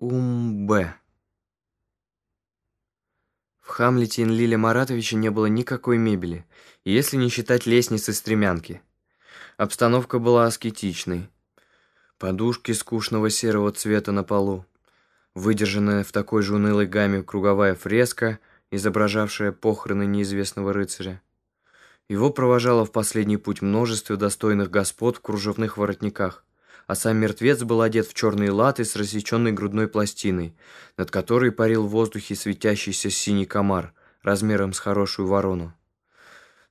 Ум-Б. В Хамлете Энлиля Маратовича не было никакой мебели, если не считать лестницы-стремянки. Обстановка была аскетичной. Подушки скучного серого цвета на полу, выдержанная в такой же унылой гамме круговая фреска, изображавшая похороны неизвестного рыцаря. Его провожало в последний путь множество достойных господ в кружевных воротниках а сам мертвец был одет в черные латы с рассеченной грудной пластиной, над которой парил в воздухе светящийся синий комар, размером с хорошую ворону.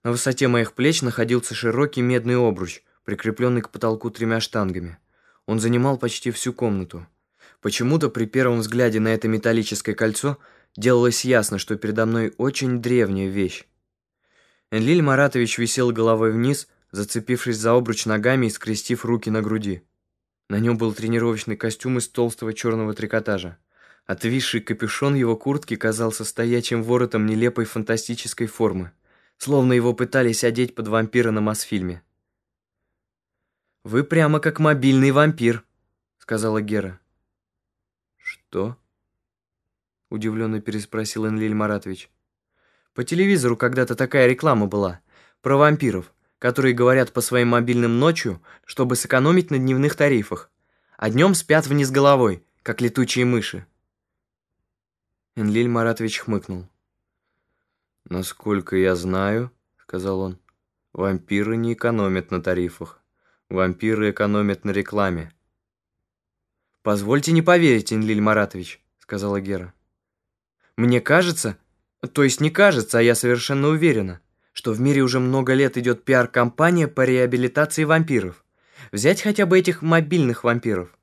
На высоте моих плеч находился широкий медный обруч, прикрепленный к потолку тремя штангами. Он занимал почти всю комнату. Почему-то при первом взгляде на это металлическое кольцо делалось ясно, что передо мной очень древняя вещь. Энлиль Маратович висел головой вниз, зацепившись за обруч ногами и скрестив руки на груди. На нем был тренировочный костюм из толстого черного трикотажа. Отвисший капюшон его куртки казался стоячим воротом нелепой фантастической формы, словно его пытались одеть под вампира на Мосфильме. «Вы прямо как мобильный вампир», — сказала Гера. «Что?» — удивленно переспросил Энлиль Маратович. «По телевизору когда-то такая реклама была, про вампиров которые говорят по своим мобильным ночью, чтобы сэкономить на дневных тарифах, а днем спят вниз головой, как летучие мыши. Энлиль Маратович хмыкнул. «Насколько я знаю, — сказал он, — вампиры не экономят на тарифах. Вампиры экономят на рекламе». «Позвольте не поверить, Энлиль Маратович», — сказала Гера. «Мне кажется, то есть не кажется, а я совершенно уверена, что в мире уже много лет идет пиар-компания по реабилитации вампиров. Взять хотя бы этих мобильных вампиров.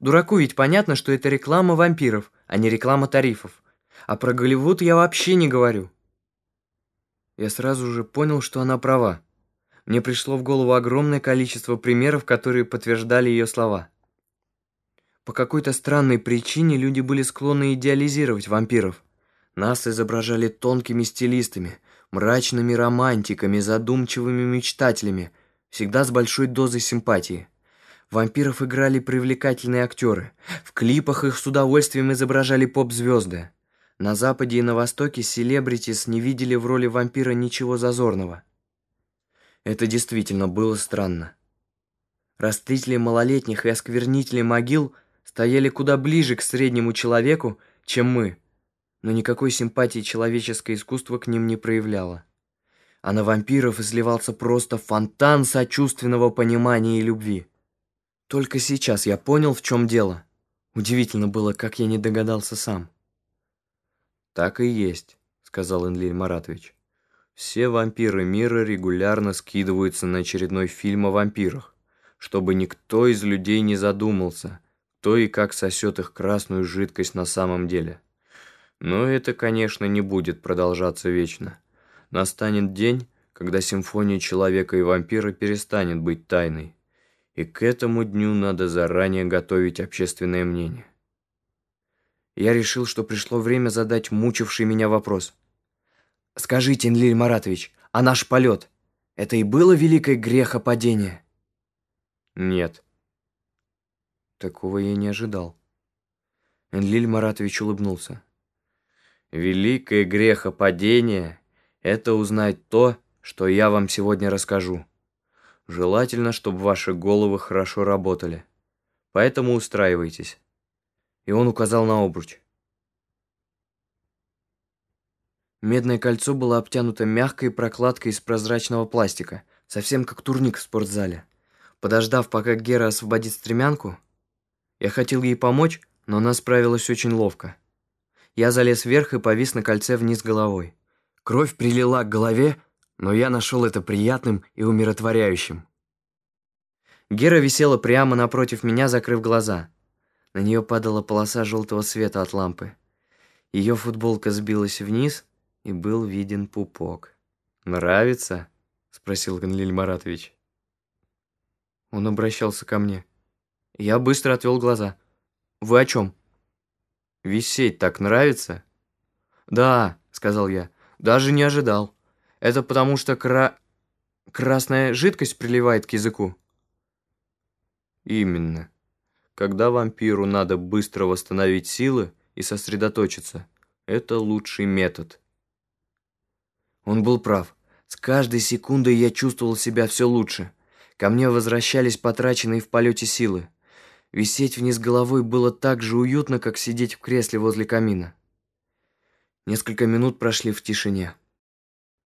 Дураку ведь понятно, что это реклама вампиров, а не реклама тарифов. А про Голливуд я вообще не говорю. Я сразу же понял, что она права. Мне пришло в голову огромное количество примеров, которые подтверждали ее слова. По какой-то странной причине люди были склонны идеализировать вампиров. Нас изображали тонкими стилистами, мрачными романтиками, задумчивыми мечтателями, всегда с большой дозой симпатии. Вампиров играли привлекательные актеры. В клипах их с удовольствием изображали поп-звезды. На Западе и на Востоке селебритис не видели в роли вампира ничего зазорного. Это действительно было странно. Растители малолетних и осквернители могил стояли куда ближе к среднему человеку, чем мы – но никакой симпатии человеческое искусство к ним не проявляло. А на вампиров изливался просто фонтан сочувственного понимания и любви. Только сейчас я понял, в чем дело. Удивительно было, как я не догадался сам. «Так и есть», — сказал Энлиль Маратович. «Все вампиры мира регулярно скидываются на очередной фильм о вампирах, чтобы никто из людей не задумался, кто и как сосет их красную жидкость на самом деле». Но это, конечно, не будет продолжаться вечно. Настанет день, когда симфония человека и вампира перестанет быть тайной. И к этому дню надо заранее готовить общественное мнение. Я решил, что пришло время задать мучивший меня вопрос. «Скажите, Энлиль Маратович, а наш полет — это и было великое грехопадение?» «Нет». Такого я не ожидал. Энлиль Маратович улыбнулся. Великое грехопадение — это узнать то, что я вам сегодня расскажу. Желательно, чтобы ваши головы хорошо работали. Поэтому устраивайтесь. И он указал на обруч. Медное кольцо было обтянуто мягкой прокладкой из прозрачного пластика, совсем как турник в спортзале. Подождав, пока Гера освободит стремянку, я хотел ей помочь, но она справилась очень ловко. Я залез вверх и повис на кольце вниз головой. Кровь прилила к голове, но я нашел это приятным и умиротворяющим. Гера висела прямо напротив меня, закрыв глаза. На нее падала полоса желтого света от лампы. Ее футболка сбилась вниз, и был виден пупок. «Нравится?» — спросил Ганлиль Маратович. Он обращался ко мне. Я быстро отвел глаза. «Вы о чем?» Висеть так нравится?» «Да», — сказал я, — «даже не ожидал. Это потому что кра... красная жидкость приливает к языку?» «Именно. когда вампиру надо быстро восстановить силы и сосредоточиться, это лучший метод. Он был прав. С каждой секундой я чувствовал себя все лучше. Ко мне возвращались потраченные в полете силы. Висеть вниз головой было так же уютно, как сидеть в кресле возле камина. Несколько минут прошли в тишине.